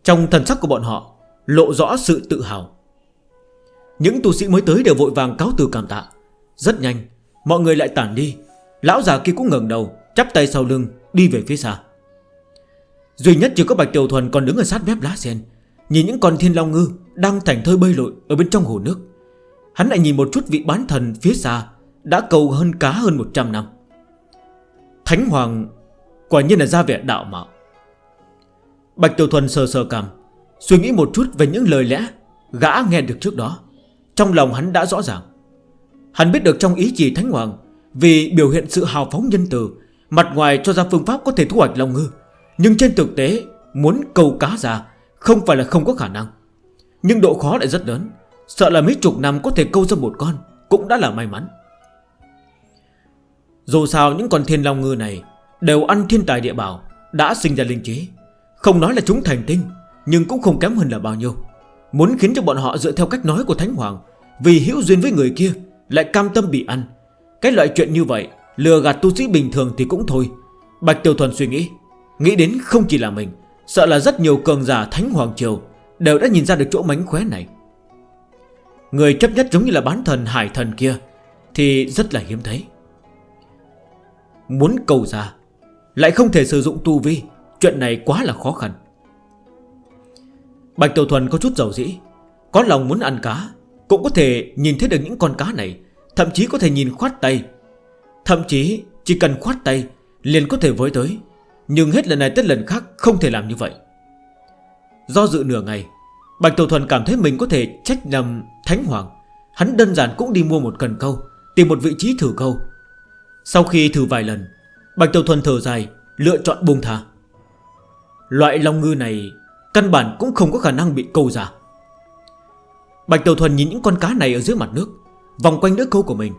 Trong thần sắc của bọn họ, Lộ rõ sự tự hào. Những tu sĩ mới tới đều vội vàng cáo từ cảm tạ. Rất nhanh, Mọi người lại tản đi. Lão già kia cũng ngừng đầu, Chắp tay sau lưng, Đi về phía xa. Duy nhất chỉ có Bạch Tiểu Thuần còn đứng ở sát mép lá sen, Nhìn những con thiên long ngư Đang thảnh thơi bơi lội ở bên trong hồ nước. Hắn lại nhìn một chút vị bán thần phía xa Đã cầu hơn cá hơn 100 năm. Thánh Hoàng quả nhiên là ra vẻ đạo mạo. Bạch Tiểu Thuần sờ sờ cầm Suy nghĩ một chút về những lời lẽ Gã nghe được trước đó. Trong lòng hắn đã rõ ràng. Hắn biết được trong ý chỉ Thánh Hoàng, Vì biểu hiện sự hào phóng nhân từ, Mặt ngoài cho ra phương pháp có thể thu hoạch lòng ngư, Nhưng trên thực tế Muốn câu cá ra Không phải là không có khả năng. Nhưng độ khó lại rất lớn, Sợ là mấy chục năm có thể câu ra một con Cũng đã là may mắn. Dù sao những con thiên long ngư này Đều ăn thiên tài địa bảo, Đã sinh ra linh trí. Không nói là chúng thành tinh, Nhưng cũng không kém hơn là bao nhiêu. Muốn khiến cho bọn họ dựa theo cách nói của Thánh Hoàng, Vì hữu duyên với người kia, Lại cam tâm bị ăn. Cái loại chuyện như vậy, Lừa gạt tu sĩ bình thường thì cũng thôi. Bạch Tiểu Thuần suy nghĩ Nghĩ đến không chỉ là mình, Sợ là rất nhiều cường giả Thánh Hoàng Triều Đều đã nhìn ra được chỗ mánh khóe này. Người chấp nhất giống như là bán thần hải thần kia, Thì rất là hiếm thấy. Muốn cầu ra, Lại không thể sử dụng tu vi Chuyện này quá là khó khăn. Bạch Tiểu Thuần có chút giàu dĩ, Có lòng muốn ăn cá, Cũng có thể nhìn thấy được những con cá này, Thậm chí có thể nhìn khoát tay. Thậm chí chỉ cần khoát tay, Liền có thể với tới. Nhưng hết lần này tới lần khác không thể làm như vậy. Do dự nửa ngày, Bạch Tiểu Thuần cảm thấy mình có thể trách nhầm Thánh Hoàng. Hắn đơn giản cũng đi mua một cần câu, Tìm một vị trí thử câu. Sau khi thử vài lần, Bạch Tiểu Thuần thở dài, Lựa chọn buông thả Loại long ngư này Căn bản cũng không có khả năng bị câu ra. Bạch Tiểu Thuần nhìn những con cá này ở dưới mặt nước, Vòng quanh đỡ câu của mình.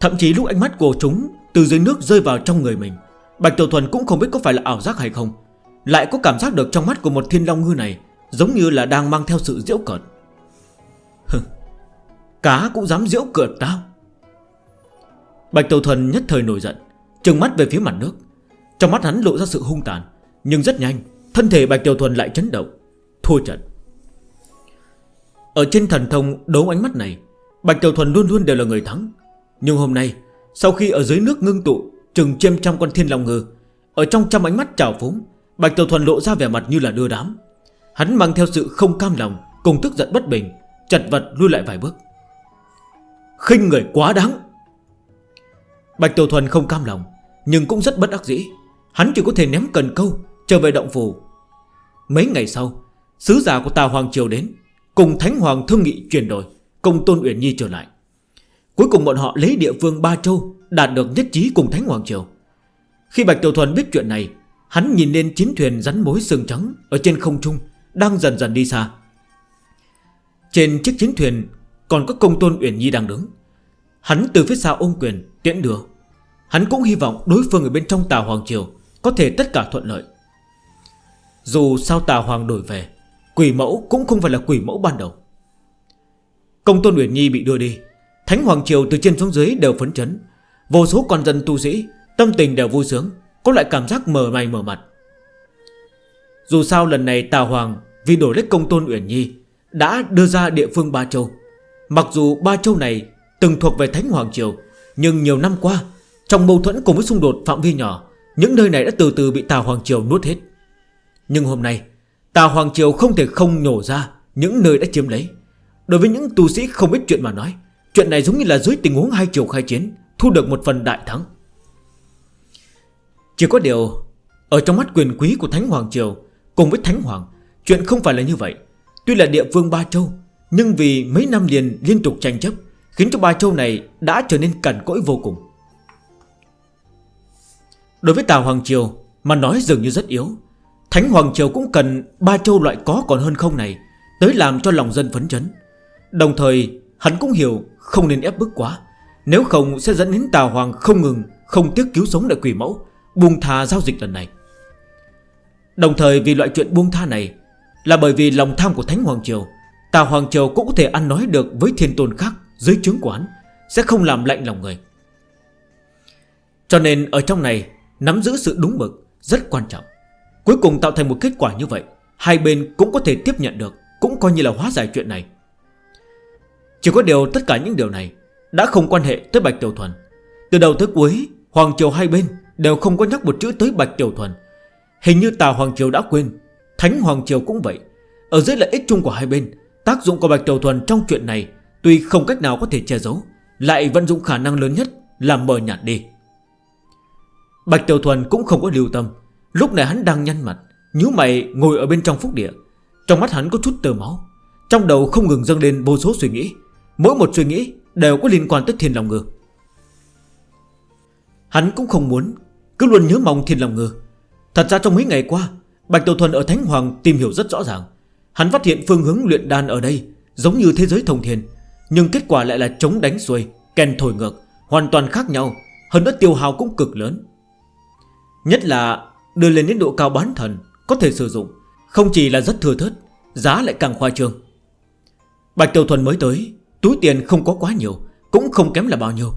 Thậm chí lúc ánh mắt của chúng Từ dưới nước rơi vào trong người mình, Bạch Tiểu Thuần cũng không biết có phải là ảo giác hay không, Lại có cảm giác được trong mắt của một thiên long ngư này Giống như là đang mang theo sự diễu cợt. Cá cũng dám diễu cợt tao. Bạch Tiểu Thuần nhất thời nổi giận, Trừng mắt về phía mặt nước. Trong mắt hắn lộ ra sự hung tàn. Nhưng rất nhanh, Thân thể Bạch Tiểu Thuần lại chấn động, Thua trận. Ở trên thần thông đấu ánh mắt này, Bạch Tiểu Thuần luôn luôn đều là người thắng. Nhưng hôm nay, Sau khi ở dưới nước ngưng tụ Trừng chiêm trăm con thiên lòng ngư, Ở trong trăm ánh mắt trào phúng, Bạch Tiểu Thuần lộ ra vẻ mặt như là đưa đám. Hắn mang theo sự không cam lòng, Cùng tức giận bất bình, Chật vật lui lại vài bước. Khinh người quá đáng! Bạch Tiểu Thuần không cam lòng, Nhưng cũng rất bất ác dĩ. Hắn chỉ có thể ném cần câu Trở về động phủ. Mấy ngày sau, Sứ giả của Tà Hoàng Triều đến, Cùng Thánh Hoàng thương nghị chuyển đổi Công Tôn Uyển Nhi trở lại. Cuối cùng bọn họ lấy địa phương Ba Châu Đạt được nhất trí cùng Thánh Hoàng Triều. Khi Bạch Tiểu Thuần biết chuyện này, Hắn nhìn lên chiến thuyền rắn mối sừng trắng Ở trên không trung, Đang dần dần đi xa. Trên chiếc chiến thuyền Còn có công tôn Uyển Nhi đang đứng. Hắn từ phía xa ôm quyền, tiễn đưa. Hắn cũng hy vọng đối phương ở bên trong Tàu Hoàng Triều Có thể tất cả thuận lợi. Dù sao tà hoàng đổi về, Quỷ mẫu cũng không phải là quỷ mẫu ban đầu. Công tôn Uyển Nhi bị đưa đi, Thánh Hoàng Triều từ trên xuống dưới đều phấn chấn. Vô số con dân tu sĩ, Tâm tình đều vui sướng, Có lại cảm giác mờ mày mờ mặt Dù sao lần này Tà Hoàng Vì đổi lấy công tôn Uyển Nhi Đã đưa ra địa phương Ba Châu. Mặc dù Ba Châu này từng thuộc về Thánh Hoàng Triều, Nhưng nhiều năm qua, Trong mâu thuẫn cùng với xung đột phạm vi nhỏ, Những nơi này đã từ từ bị Tà Hoàng Triều nuốt hết. Nhưng hôm nay, Tà Hoàng Triều không thể không nhổ ra Những nơi đã chiếm lấy. Đối với những tu sĩ không biết chuyện mà nói, Chuyện này giống như là dưới tình huống hai triều khai chiến, Thu được một phần đại thắng. Chỉ có điều, Ở trong mắt quyền quý của Thánh Hoàng Triều, Cùng với Thánh Hoàng, Chuyện không phải là như vậy. Tuy là địa phương Ba Châu, Nhưng vì mấy năm liền liên tục tranh chấp, Khiến cho Ba Châu này đã trở nên cẩn cỗi vô cùng. Đối với Tà Hoàng Triều, Mà nói dường như rất yếu Thánh Hoàng Triều cũng cần ba châu loại có còn hơn không này Tới làm cho lòng dân phấn chấn. Đồng thời, hắn cũng hiểu không nên ép bức quá. Nếu không sẽ dẫn đến Tà Hoàng không ngừng, Không tiếc cứu sống lại quỷ mẫu, Buông tha giao dịch lần này. Đồng thời vì loại chuyện buông tha này Là bởi vì lòng tham của Thánh Hoàng Triều, Tà Hoàng Triều cũng có thể ăn nói được Với thiên tôn khác dưới chứng quán Sẽ không làm lạnh lòng người. Cho nên ở trong này, Nắm giữ sự đúng mực rất quan trọng. Cuối cùng tạo thành một kết quả như vậy, Hai bên cũng có thể tiếp nhận được, Cũng coi như là hóa giải chuyện này. Chỉ có điều tất cả những điều này Đã không quan hệ tới Bạch Tiểu Thuần. Từ đầu tới cuối, Hoàng Triều hai bên đều không có nhắc một chữ tới Bạch Tiểu Thuần. Hình như Tà Hoàng Triều đã quên, Thánh Hoàng Triều cũng vậy. Ở dưới lợi ích chung của hai bên, Tác dụng của Bạch Tiểu Thuần trong chuyện này Tuy không cách nào có thể che giấu, Lại vận dụng khả năng lớn nhất Làm mờ nhạt đi. Bạch Tiểu Thuần cũng không có lưu tâm Lúc này hắn đang nhăn mặt, nhíu mày ngồi ở bên trong phúc địa. Trong mắt hắn có chút tờ máu, Trong đầu không ngừng dâng lên vô số suy nghĩ. Mỗi một suy nghĩ đều có liên quan tới thiên lòng ngư. Hắn cũng không muốn, Cứ luôn nhớ mong thiên lòng ngư. Thật ra trong mấy ngày qua, Bạch Tiểu Thuần ở Thánh Hoàng tìm hiểu rất rõ ràng. Hắn phát hiện phương hướng luyện đan ở đây Giống như thế giới thông thiên, Nhưng kết quả lại là chống đánh xuôi, Kèn thổi ngược, Hoàn toàn khác nhau, Hơn nữa tiêu hào cũng cực lớn. Nhất là Đưa lên đến độ cao bán thần Có thể sử dụng. Không chỉ là rất thừa thớt, Giá lại càng khoa trương. Bạch Tiểu Thuần mới tới, Túi tiền không có quá nhiều, Cũng không kém là bao nhiêu.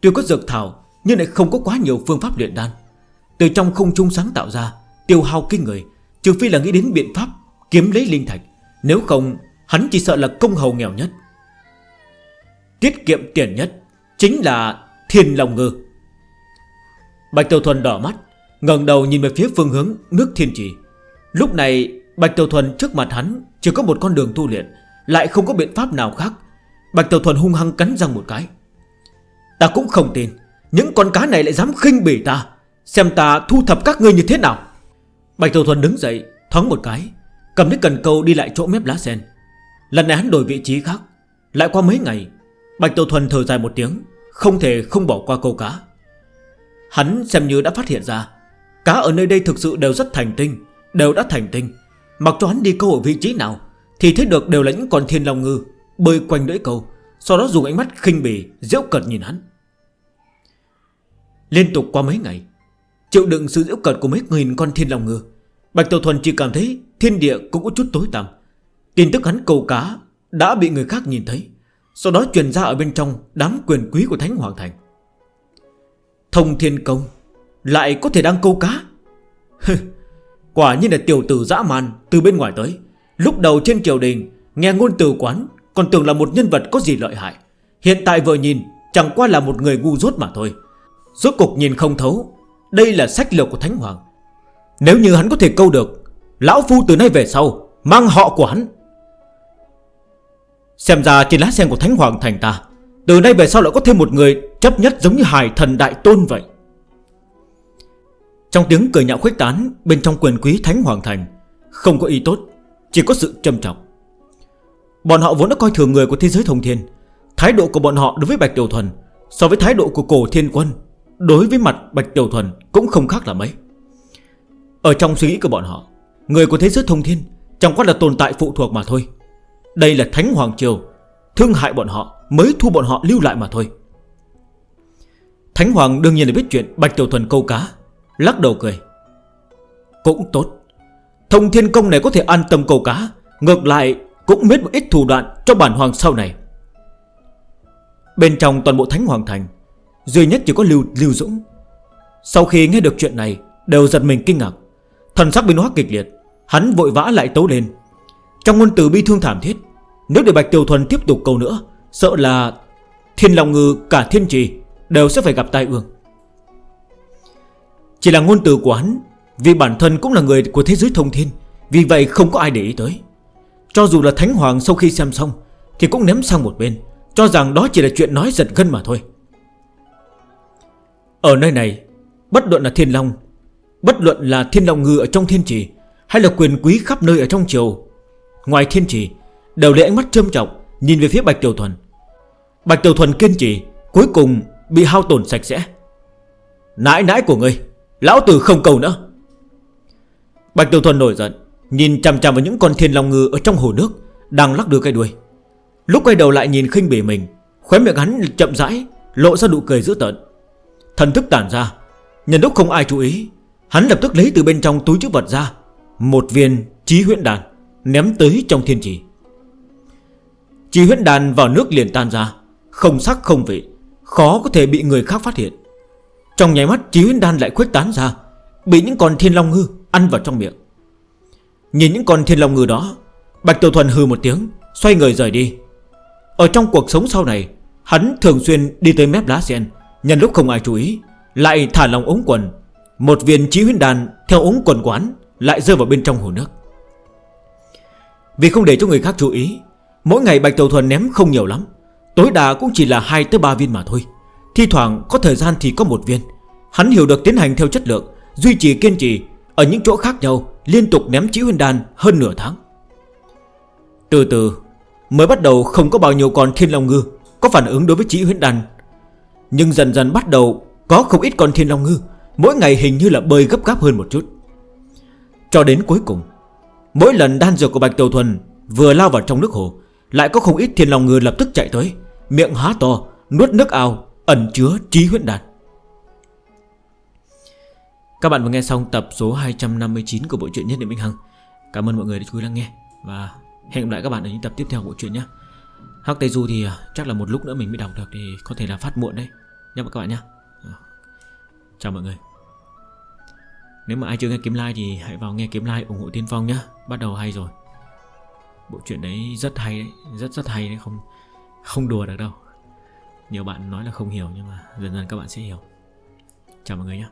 Tuy có dược thảo, Nhưng lại không có quá nhiều phương pháp luyện đan. Từ trong không trung sáng tạo ra, Tiêu hao kinh người, Trừ phi là nghĩ đến biện pháp Kiếm lấy linh thạch, Nếu không, Hắn chỉ sợ là công hầu nghèo nhất. Tiết kiệm tiền nhất Chính là thiên lòng ngư. Bạch Tiểu Thuần đỏ mắt Ngần đầu nhìn về phía phương hướng nước thiên trì Lúc này, Bạch Tiểu Thuần trước mặt hắn Chỉ có một con đường tu luyện, Lại không có biện pháp nào khác. Bạch Tiểu Thuần hung hăng cắn răng một cái. Ta cũng không tin, Những con cá này lại dám khinh bỉ ta, Xem ta thu thập các ngươi như thế nào. Bạch Tiểu Thuần đứng dậy, Thoáng một cái, Cầm lấy cần câu đi lại chỗ mép lá sen. Lần này hắn đổi vị trí khác. Lại qua mấy ngày, Bạch Tiểu Thuần thở dài một tiếng, Không thể không bỏ qua câu cá. Hắn xem như đã phát hiện ra Cá ở nơi đây thực sự đều rất thành tinh, Đều đã thành tinh. Mặc cho hắn đi câu ở vị trí nào, Thì thấy được đều là những con thiên long ngư, Bơi quanh lưỡi câu, Sau đó dùng ánh mắt khinh bỉ Diễu cợt nhìn hắn. Liên tục qua mấy ngày, Chịu đựng sự diễu cợt của mấy nghìn con thiên long ngư, Bạch Tiểu Thuần chỉ cảm thấy Thiên địa cũng có chút tối tăm. Tin tức hắn câu cá Đã bị người khác nhìn thấy, Sau đó truyền ra ở bên trong đám quyền quý của Thánh Hoàng Thành. Thông Thiên Công lại có thể đang câu cá? Quả như là tiểu tử dã man Từ bên ngoài tới. Lúc đầu trên triều đình, Nghe ngôn từ quán, Còn tưởng là một nhân vật có gì lợi hại. Hiện tại vừa nhìn, Chẳng qua là một người ngu rốt mà thôi. Rốt cục nhìn không thấu, Đây là sách lược của Thánh Hoàng. Nếu như hắn có thể câu được, Lão Phu từ nay về sau, Mang họ của hắn. Xem ra trên lá sen của Thánh Hoàng thành ta, Từ nay về sau lại có thêm một người Chấp nhất giống như hài thần đại tôn vậy. Trong tiếng cười nhạo khuếch tán, Bên trong quyền quý Thánh Hoàng Thành, Không có ý tốt, Chỉ có sự trầm trọng. Bọn họ vốn đã coi thường người của thế giới thông thiên. Thái độ của bọn họ đối với Bạch Tiểu Thuần So với thái độ của cổ thiên quân, Đối với mặt Bạch Tiểu Thuần Cũng không khác là mấy. Ở trong suy nghĩ của bọn họ, Người của thế giới thông thiên Chẳng qua là tồn tại phụ thuộc mà thôi. Đây là Thánh Hoàng Triều, Thương hại bọn họ mới thu bọn họ lưu lại mà thôi. Thánh Hoàng đương nhiên là biết chuyện Bạch Tiểu Thuần câu cá. Lắc đầu cười. Cũng tốt. Thông thiên công này có thể an tâm câu cá. Ngược lại cũng biết một ít thủ đoạn Cho bản hoàng sau này. Bên trong toàn bộ thánh hoàng thành Duy nhất chỉ có Lưu, Lưu Dũng. Sau khi nghe được chuyện này Đều giật mình kinh ngạc. Thần sắc biến hóa kịch liệt Hắn vội vã lại tấu lên. Trong ngôn từ bi thương thảm thiết Nếu để Bạch Tiểu Thuần tiếp tục câu nữa Sợ là thiên lòng ngư cả thiên trì Đều sẽ phải gặp tai ương. Chỉ là ngôn từ của hắn, Vì bản thân cũng là người của thế giới thông thiên, Vì vậy không có ai để ý tới. Cho dù là Thánh Hoàng sau khi xem xong, Thì cũng ném sang một bên, Cho rằng đó chỉ là chuyện nói giật gân mà thôi. Ở nơi này, Bất luận là Thiên Long, Bất luận là Thiên Long Ngư ở trong Thiên Trì, Hay là quyền quý khắp nơi ở trong triều, Ngoài Thiên Trì, Đều lấy ánh mắt trâm trọng Nhìn về phía Bạch Tiểu Thuần. Bạch Tiểu Thuần kiên trì, Cuối cùng bị hao tổn sạch sẽ. Nãi nãi của ngươi Lão tử không cầu nữa. Bạch Tiêu Thuần nổi giận, Nhìn chằm chằm vào những con thiên long ngư ở trong hồ nước, Đang lắc đưa cái đuôi. Lúc quay đầu lại nhìn khinh bể mình, Khóe miệng hắn chậm rãi Lộ ra nụ cười dữ tợn. Thần thức tản ra, Nhân lúc không ai chú ý, Hắn lập tức lấy từ bên trong túi chữ vật ra, Một viên trí huyện đàn, Ném tới trong thiên trì. Trí huyện đàn vào nước liền tan ra, Không sắc không vị, Khó có thể bị người khác phát hiện. Trong nháy mắt trí huyến đan lại khuếch tán ra, Bị những con thiên long ngư ăn vào trong miệng. Nhìn những con thiên long ngư đó, Bạch Tiểu Thuần hư một tiếng, Xoay người rời đi. Ở trong cuộc sống sau này, Hắn thường xuyên đi tới mép lá sen, Nhân lúc không ai chú ý, Lại thả lòng ống quần. Một viên trí huyến đan theo ống quần quán Lại rơi vào bên trong hồ nước. Vì không để cho người khác chú ý, Mỗi ngày Bạch Tiểu Thuần ném không nhiều lắm, Tối đa cũng chỉ là 2-3 viên mà thôi. Thi thoảng có thời gian thì có một viên. Hắn hiểu được tiến hành theo chất lượng, Duy trì kiên trì, Ở những chỗ khác nhau, liên tục ném chỉ huyền đan hơn nửa tháng. Từ từ, Mới bắt đầu không có bao nhiêu con thiên long ngư Có phản ứng đối với chỉ huyết đàn Nhưng dần dần bắt đầu Có không ít con thiên long ngư, Mỗi ngày hình như là bơi gấp gáp hơn một chút. Cho đến cuối cùng, Mỗi lần đan dược của Bạch Tiểu Thuần Vừa lao vào trong nước hồ, Lại có không ít thiên long ngư lập tức chạy tới, Miệng há to, Nuốt nước ao Ẩn chứa trí huyết đàn Các bạn vừa nghe xong tập số 259 của bộ truyện Nhất Niệm Minh Hằng. Cảm ơn mọi người đã chú ý lắng nghe Và hẹn gặp lại các bạn ở những tập tiếp theo của bộ truyện nhé. Hắc Tây Du thì à, chắc là một lúc nữa mình mới đọc được Thì có thể là phát muộn đấy. Nhắc Nhé các bạn nhé. Ờ. Chào mọi người. Nếu mà ai chưa nghe Kiếm Like thì hãy vào nghe Kiếm Like ủng hộ Tiên Phong nhé. Bắt đầu hay rồi. Bộ truyện đấy rất hay đấy, Rất rất hay đấy, Không không đùa được đâu nhiều bạn nói là không hiểu nhưng mà dần dần các bạn sẽ hiểu. Chào mọi người nhé.